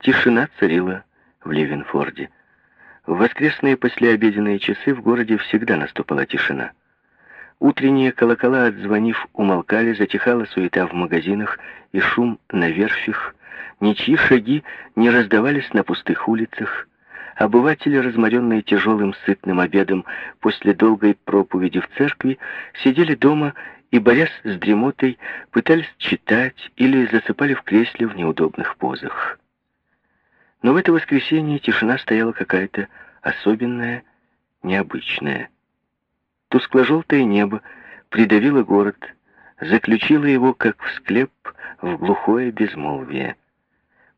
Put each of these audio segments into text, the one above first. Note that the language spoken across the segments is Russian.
Тишина царила в Ливенфорде. В воскресные послеобеденные часы в городе всегда наступала тишина. Утренние колокола, отзвонив, умолкали, затихала суета в магазинах и шум на верфях. Ничьи шаги не раздавались на пустых улицах. Обыватели, разморенные тяжелым сытным обедом после долгой проповеди в церкви, сидели дома и, борясь с дремотой, пытались читать или засыпали в кресле в неудобных позах. Но в это воскресенье тишина стояла какая-то особенная, необычная. Тускло-желтое небо придавило город, заключило его, как в склеп, в глухое безмолвие.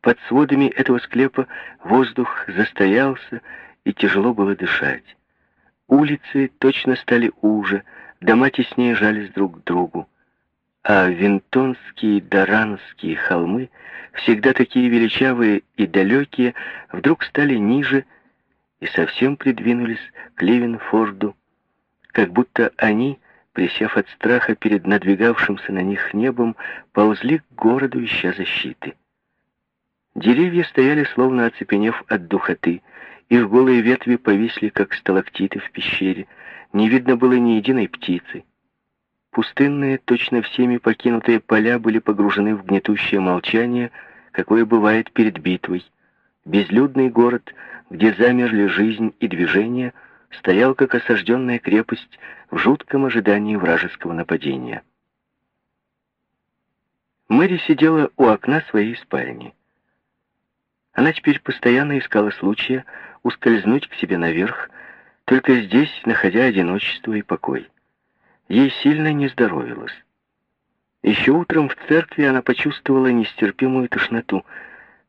Под сводами этого склепа воздух застоялся, и тяжело было дышать. Улицы точно стали уже, дома теснее жались друг к другу а винтонские даранские холмы, всегда такие величавые и далекие, вдруг стали ниже и совсем придвинулись к Ливенфорду, как будто они, присев от страха перед надвигавшимся на них небом, ползли к городу, ища защиты. Деревья стояли, словно оцепенев от духоты, их голые ветви повисли, как сталактиты в пещере, не видно было ни единой птицы. Пустынные, точно всеми покинутые поля были погружены в гнетущее молчание, какое бывает перед битвой. Безлюдный город, где замерли жизнь и движение, стоял как осажденная крепость в жутком ожидании вражеского нападения. Мэри сидела у окна своей спальни. Она теперь постоянно искала случая ускользнуть к себе наверх, только здесь, находя одиночество и покой. Ей сильно не здоровилось. Еще утром в церкви она почувствовала нестерпимую тошноту,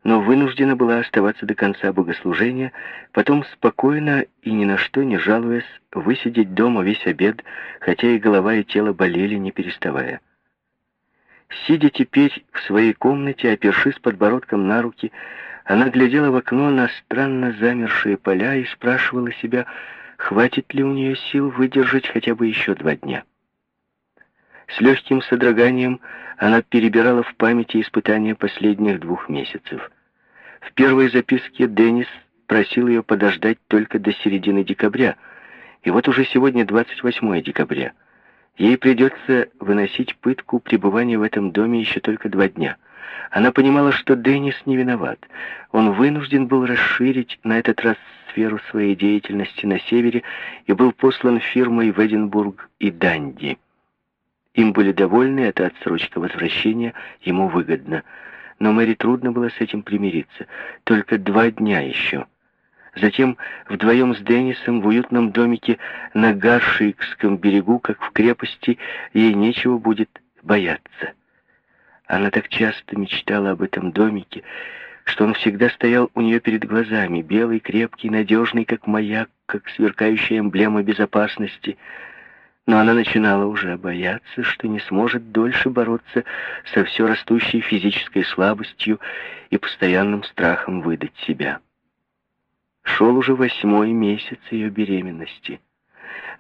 но вынуждена была оставаться до конца богослужения, потом спокойно и ни на что не жалуясь, высидеть дома весь обед, хотя и голова и тело болели, не переставая. Сидя теперь в своей комнате, опершись подбородком на руки, она глядела в окно на странно замершие поля и спрашивала себя, хватит ли у нее сил выдержать хотя бы еще два дня. С легким содроганием она перебирала в памяти испытания последних двух месяцев. В первой записке Деннис просил ее подождать только до середины декабря, и вот уже сегодня 28 декабря. Ей придется выносить пытку пребывания в этом доме еще только два дня. Она понимала, что Деннис не виноват. Он вынужден был расширить на этот раз сферу своей деятельности на севере и был послан фирмой в Эдинбург и Данди. Им были довольны, эта отсрочка возвращения ему выгодна. Но Мэри трудно было с этим примириться. Только два дня еще. Затем вдвоем с Деннисом в уютном домике на Гаршикском берегу, как в крепости, ей нечего будет бояться. Она так часто мечтала об этом домике, что он всегда стоял у нее перед глазами, белый, крепкий, надежный, как маяк, как сверкающая эмблема безопасности — но она начинала уже бояться, что не сможет дольше бороться со все растущей физической слабостью и постоянным страхом выдать себя. Шел уже восьмой месяц ее беременности,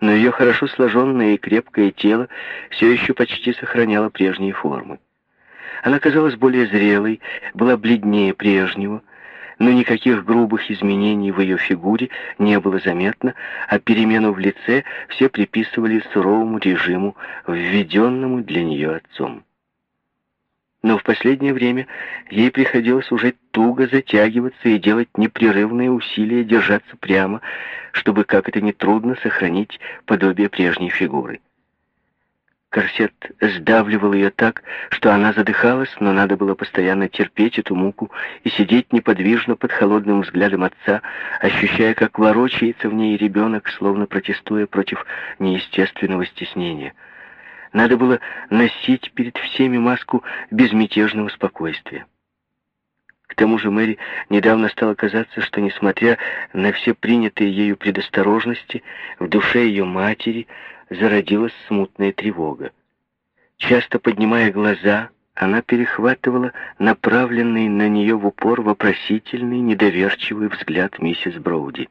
но ее хорошо сложенное и крепкое тело все еще почти сохраняло прежние формы. Она казалась более зрелой, была бледнее прежнего, но никаких грубых изменений в ее фигуре не было заметно, а перемену в лице все приписывали суровому режиму, введенному для нее отцом. Но в последнее время ей приходилось уже туго затягиваться и делать непрерывные усилия держаться прямо, чтобы, как это ни трудно, сохранить подобие прежней фигуры. Корсет сдавливал ее так, что она задыхалась, но надо было постоянно терпеть эту муку и сидеть неподвижно под холодным взглядом отца, ощущая, как ворочается в ней ребенок, словно протестуя против неестественного стеснения. Надо было носить перед всеми маску безмятежного спокойствия. К тому же Мэри недавно стало казаться, что, несмотря на все принятые ею предосторожности, в душе ее матери зародилась смутная тревога. Часто поднимая глаза, она перехватывала направленный на нее в упор вопросительный, недоверчивый взгляд миссис Броуди.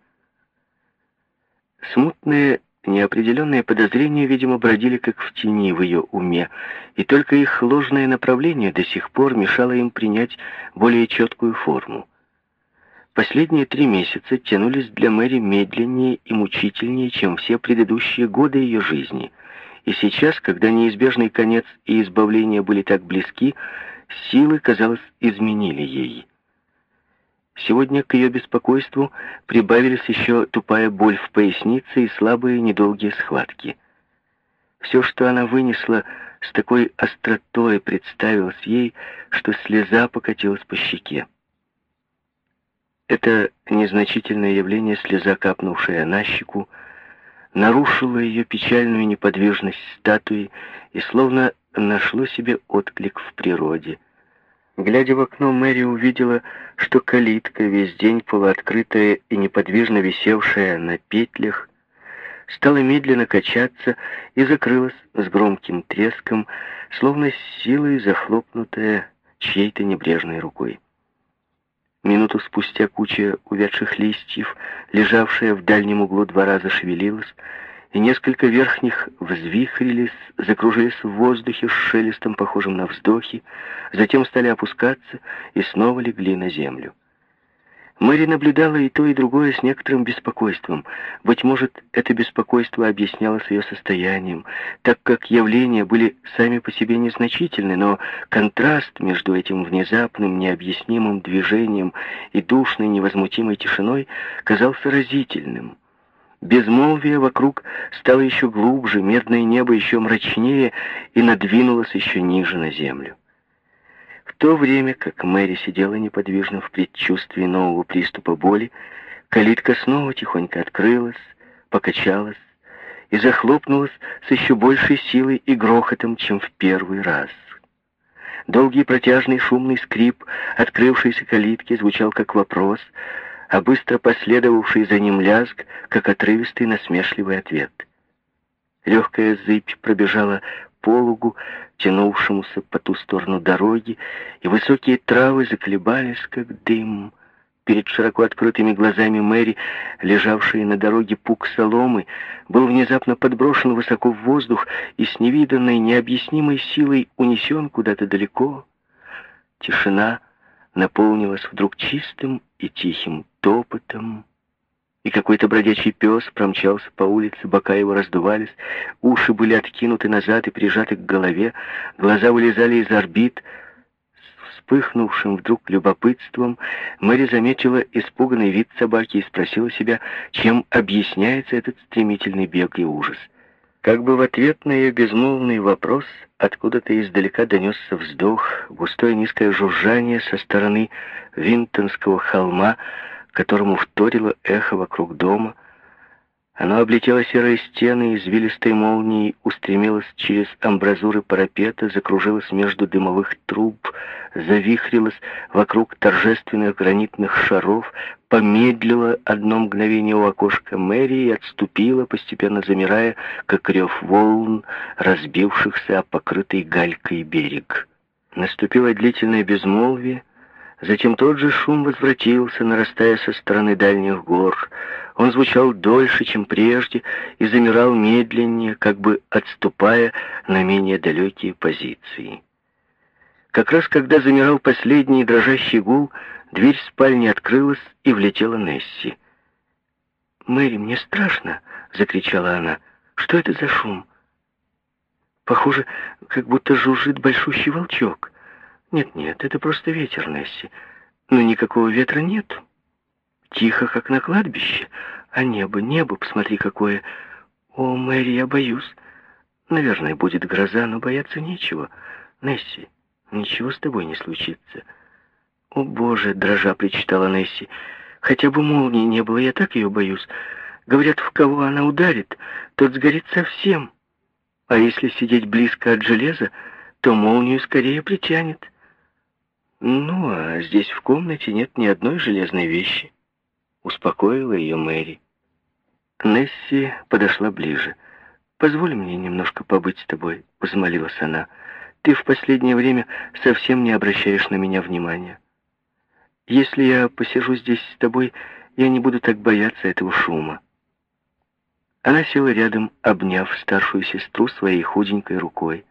Смутные, неопределенные подозрения, видимо, бродили как в тени в ее уме, и только их ложное направление до сих пор мешало им принять более четкую форму. Последние три месяца тянулись для Мэри медленнее и мучительнее, чем все предыдущие годы ее жизни. И сейчас, когда неизбежный конец и избавление были так близки, силы, казалось, изменили ей. Сегодня к ее беспокойству прибавились еще тупая боль в пояснице и слабые недолгие схватки. Все, что она вынесла, с такой остротой представилось ей, что слеза покатилась по щеке. Это незначительное явление, слеза, капнувшая на щеку, нарушило ее печальную неподвижность статуи и словно нашло себе отклик в природе. Глядя в окно, Мэри увидела, что калитка, весь день полуоткрытая и неподвижно висевшая на петлях, стала медленно качаться и закрылась с громким треском, словно силой захлопнутая чьей-то небрежной рукой. Минуту спустя куча увядших листьев, лежавшая в дальнем углу двора, зашевелилась, и несколько верхних взвихрились, закружились в воздухе с шелестом, похожим на вздохи, затем стали опускаться и снова легли на землю. Мэри наблюдала и то, и другое с некоторым беспокойством. Быть может, это беспокойство объяснялось ее состоянием, так как явления были сами по себе незначительны, но контраст между этим внезапным, необъяснимым движением и душной, невозмутимой тишиной казался разительным. Безмолвие вокруг стало еще глубже, медное небо еще мрачнее и надвинулось еще ниже на землю. В то время, как Мэри сидела неподвижно в предчувствии нового приступа боли, калитка снова тихонько открылась, покачалась и захлопнулась с еще большей силой и грохотом, чем в первый раз. Долгий протяжный шумный скрип открывшейся калитки звучал как вопрос, а быстро последовавший за ним лязг, как отрывистый насмешливый ответ. Легкая зыбь пробежала пологу, тянувшемуся по ту сторону дороги, и высокие травы заколебались, как дым. Перед широко открытыми глазами Мэри, лежавший на дороге пук соломы, был внезапно подброшен высоко в воздух и с невиданной, необъяснимой силой унесен куда-то далеко. Тишина наполнилась вдруг чистым и тихим топотом, и какой-то бродячий пес промчался по улице, бока его раздувались, уши были откинуты назад и прижаты к голове, глаза вылезали из орбит. С вспыхнувшим вдруг любопытством Мэри заметила испуганный вид собаки и спросила себя, чем объясняется этот стремительный бег и ужас. Как бы в ответ на ее безмолвный вопрос откуда-то издалека донесся вздох, густое низкое жужжание со стороны Винтонского холма, которому вторило эхо вокруг дома. Оно облетело серые стены, извилистой молнией устремилось через амбразуры парапета, закружилось между дымовых труб, завихрилось вокруг торжественных гранитных шаров, помедлило одно мгновение у окошка мэрии и отступило, постепенно замирая, как рев волн, разбившихся о покрытый галькой берег. Наступило длительное безмолвие, Затем тот же шум возвратился, нарастая со стороны дальних гор. Он звучал дольше, чем прежде, и замирал медленнее, как бы отступая на менее далекие позиции. Как раз когда замирал последний дрожащий гул, дверь спальни открылась, и влетела Несси. «Мэри, мне страшно!» — закричала она. «Что это за шум?» «Похоже, как будто жужжит большущий волчок». Нет-нет, это просто ветер, Несси. Но никакого ветра нет. Тихо, как на кладбище. А небо, небо, посмотри, какое. О, Мэри, я боюсь. Наверное, будет гроза, но бояться нечего. Несси, ничего с тобой не случится. О, Боже, дрожа причитала Несси. Хотя бы молнии не было, я так ее боюсь. Говорят, в кого она ударит, тот сгорит совсем. А если сидеть близко от железа, то молнию скорее притянет. «Ну, а здесь в комнате нет ни одной железной вещи», — успокоила ее Мэри. Несси подошла ближе. «Позволь мне немножко побыть с тобой», — взмолилась она. «Ты в последнее время совсем не обращаешь на меня внимания. Если я посижу здесь с тобой, я не буду так бояться этого шума». Она села рядом, обняв старшую сестру своей худенькой рукой.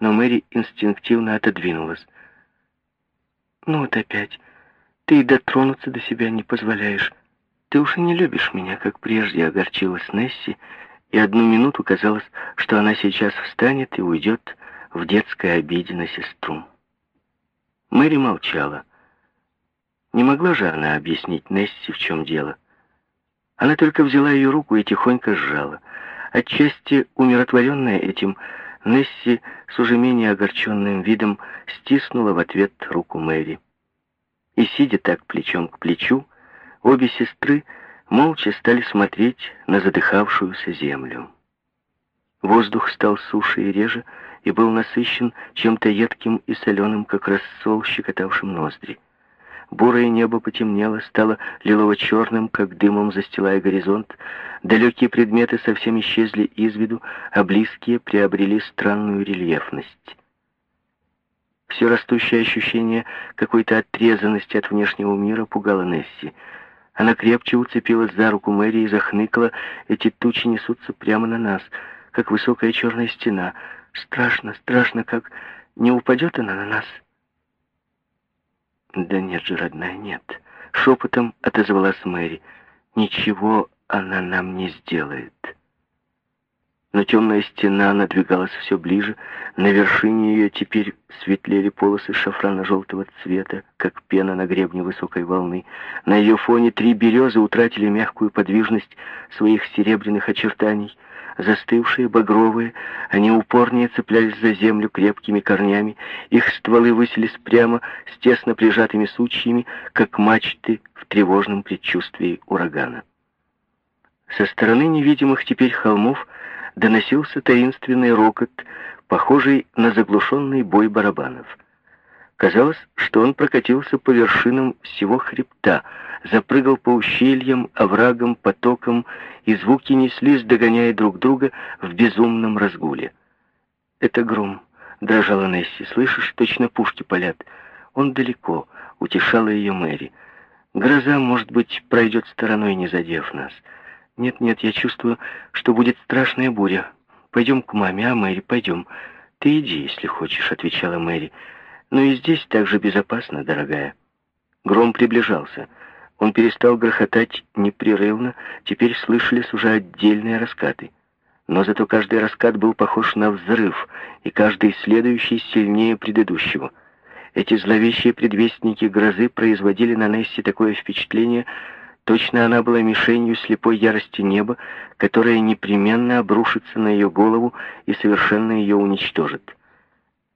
Но Мэри инстинктивно отодвинулась. «Ну вот опять. Ты и дотронуться до себя не позволяешь. Ты уж и не любишь меня, как прежде, огорчилась Несси, и одну минуту казалось, что она сейчас встанет и уйдет в детской обиде на сестру. Мэри молчала. Не могла же она объяснить Несси, в чем дело. Она только взяла ее руку и тихонько сжала. Отчасти умиротворенная этим, Несси с уже менее огорченным видом стиснула в ответ руку Мэри. И, сидя так плечом к плечу, обе сестры молча стали смотреть на задыхавшуюся землю. Воздух стал суше и реже, и был насыщен чем-то едким и соленым, как рассол, щекотавшим ноздри. Бурое небо потемнело, стало лилово-черным, как дымом застилая горизонт. Далекие предметы совсем исчезли из виду, а близкие приобрели странную рельефность. Все растущее ощущение какой-то отрезанности от внешнего мира пугало Несси. Она крепче уцепилась за руку Мэри и захныкала. Эти тучи несутся прямо на нас, как высокая черная стена. Страшно, страшно, как не упадет она на нас. «Да нет же, родная, нет!» Шепотом отозвалась Мэри. «Ничего она нам не сделает». Но темная стена надвигалась все ближе. На вершине ее теперь светлели полосы шафрано-желтого цвета, как пена на гребне высокой волны. На ее фоне три березы утратили мягкую подвижность своих серебряных очертаний — застывшие, багровые, они упорнее цеплялись за землю крепкими корнями, их стволы высились прямо с тесно прижатыми сучьями, как мачты в тревожном предчувствии урагана. Со стороны невидимых теперь холмов доносился таинственный рокот, похожий на заглушенный бой барабанов. Казалось, что он прокатился по вершинам всего хребта, запрыгал по ущельям, оврагам, потокам, и звуки неслись, догоняя друг друга в безумном разгуле. «Это гром», — дрожала Несси, — «слышишь, точно пушки палят. Он далеко», — утешала ее Мэри. «Гроза, может быть, пройдет стороной, не задев нас. Нет-нет, я чувствую, что будет страшная буря. Пойдем к маме, а, Мэри, пойдем. Ты иди, если хочешь», — отвечала Мэри. «Но и здесь так же безопасно, дорогая». Гром приближался — он перестал грохотать непрерывно, теперь слышались уже отдельные раскаты. Но зато каждый раскат был похож на взрыв, и каждый следующий сильнее предыдущего. Эти зловещие предвестники грозы производили на Несси такое впечатление, точно она была мишенью слепой ярости неба, которая непременно обрушится на ее голову и совершенно ее уничтожит.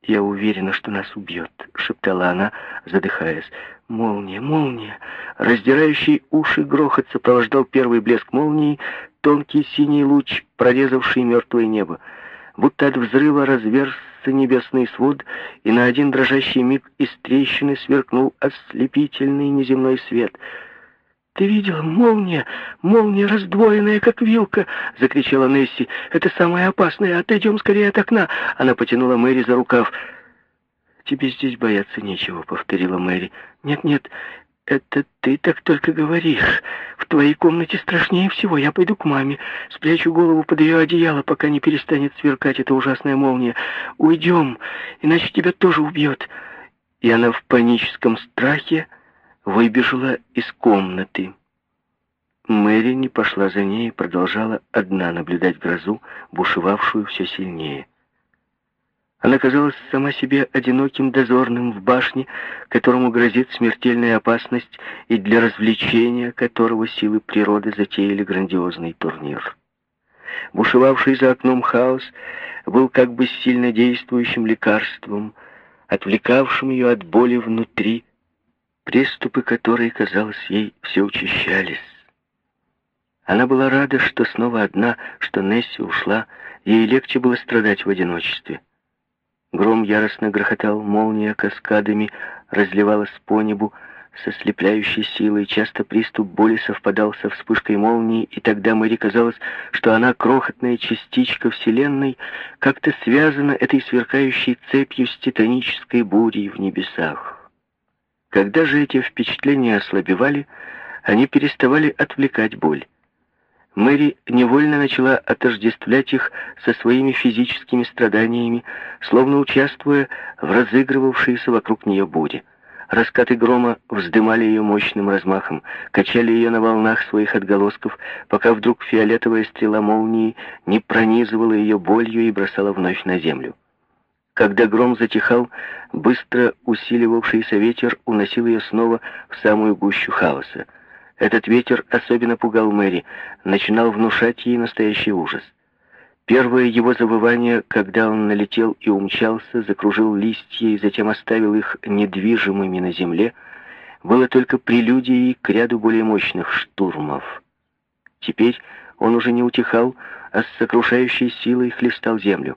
«Я уверена, что нас убьет», — шептала она, задыхаясь. «Молния, молния!» Раздирающий уши грохот сопровождал первый блеск молнии, тонкий синий луч, прорезавший мертвое небо. Будто от взрыва разверзся небесный свод, и на один дрожащий миг из трещины сверкнул ослепительный неземной свет — «Ты видела? Молния! Молния раздвоенная, как вилка!» — закричала Несси. «Это самое опасное! Отойдем скорее от окна!» Она потянула Мэри за рукав. «Тебе здесь бояться нечего», — повторила Мэри. «Нет-нет, это ты так только говоришь. В твоей комнате страшнее всего. Я пойду к маме, спрячу голову под ее одеяло, пока не перестанет сверкать эта ужасная молния. Уйдем, иначе тебя тоже убьет». И она в паническом страхе выбежала из комнаты. Мэри не пошла за ней и продолжала одна наблюдать грозу, бушевавшую все сильнее. Она казалась сама себе одиноким дозорным в башне, которому грозит смертельная опасность и для развлечения которого силы природы затеяли грандиозный турнир. Бушевавший за окном хаос был как бы сильно действующим лекарством, отвлекавшим ее от боли внутри, приступы которой, казалось, ей все учащались. Она была рада, что снова одна, что Несси ушла, ей легче было страдать в одиночестве. Гром яростно грохотал, молния каскадами разливалась по небу со слепляющей силой. Часто приступ боли совпадал со вспышкой молнии, и тогда Мэри казалось, что она, крохотная частичка Вселенной, как-то связана этой сверкающей цепью с титанической бурей в небесах. Когда же эти впечатления ослабевали, они переставали отвлекать боль. Мэри невольно начала отождествлять их со своими физическими страданиями, словно участвуя в разыгрывавшейся вокруг нее буре. Раскаты грома вздымали ее мощным размахом, качали ее на волнах своих отголосков, пока вдруг фиолетовая стрела молнии не пронизывала ее болью и бросала вновь на землю. Когда гром затихал, быстро усиливавшийся ветер уносил ее снова в самую гущу хаоса. Этот ветер особенно пугал Мэри, начинал внушать ей настоящий ужас. Первое его завывание, когда он налетел и умчался, закружил листья и затем оставил их недвижимыми на земле, было только прелюдией к ряду более мощных штурмов. Теперь он уже не утихал, а с сокрушающей силой хлестал землю.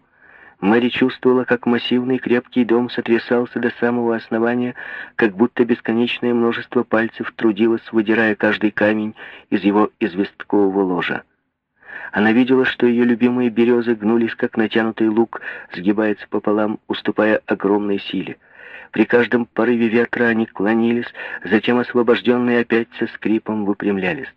Мэри чувствовала, как массивный крепкий дом сотрясался до самого основания, как будто бесконечное множество пальцев трудилось, выдирая каждый камень из его известкового ложа. Она видела, что ее любимые березы гнулись, как натянутый лук, сгибается пополам, уступая огромной силе. При каждом порыве ветра они клонились, затем освобожденные опять со скрипом выпрямлялись.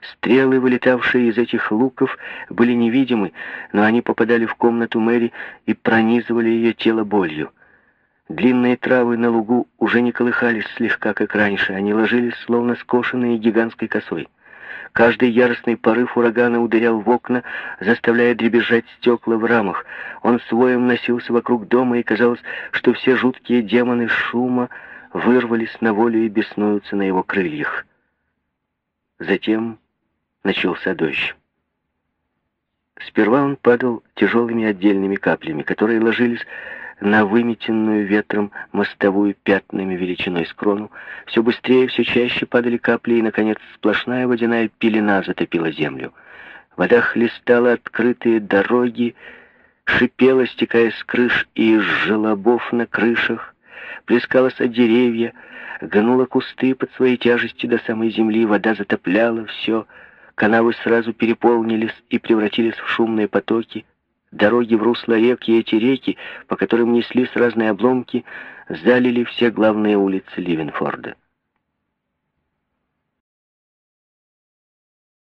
Стрелы, вылетавшие из этих луков, были невидимы, но они попадали в комнату Мэри и пронизывали ее тело болью. Длинные травы на лугу уже не колыхались слегка, как раньше, они ложились, словно скошенные гигантской косой. Каждый яростный порыв урагана ударял в окна, заставляя дребезжать стекла в рамах. Он своем носился вокруг дома, и казалось, что все жуткие демоны шума вырвались на волю и беснуются на его крыльях. Затем начался дождь. Сперва он падал тяжелыми отдельными каплями, которые ложились на выметенную ветром мостовую пятнами величиной с крону. Все быстрее, все чаще падали капли, и, наконец, сплошная водяная пелена затопила землю. Вода хлестала открытые дороги, шипела, стекая с крыш и из желобов на крышах, плескалась от деревья, гнула кусты под своей тяжестью до самой земли, вода затопляла все, канавы сразу переполнились и превратились в шумные потоки, Дороги в русло рек и эти реки, по которым неслись разные обломки, залили все главные улицы Ливенфорда.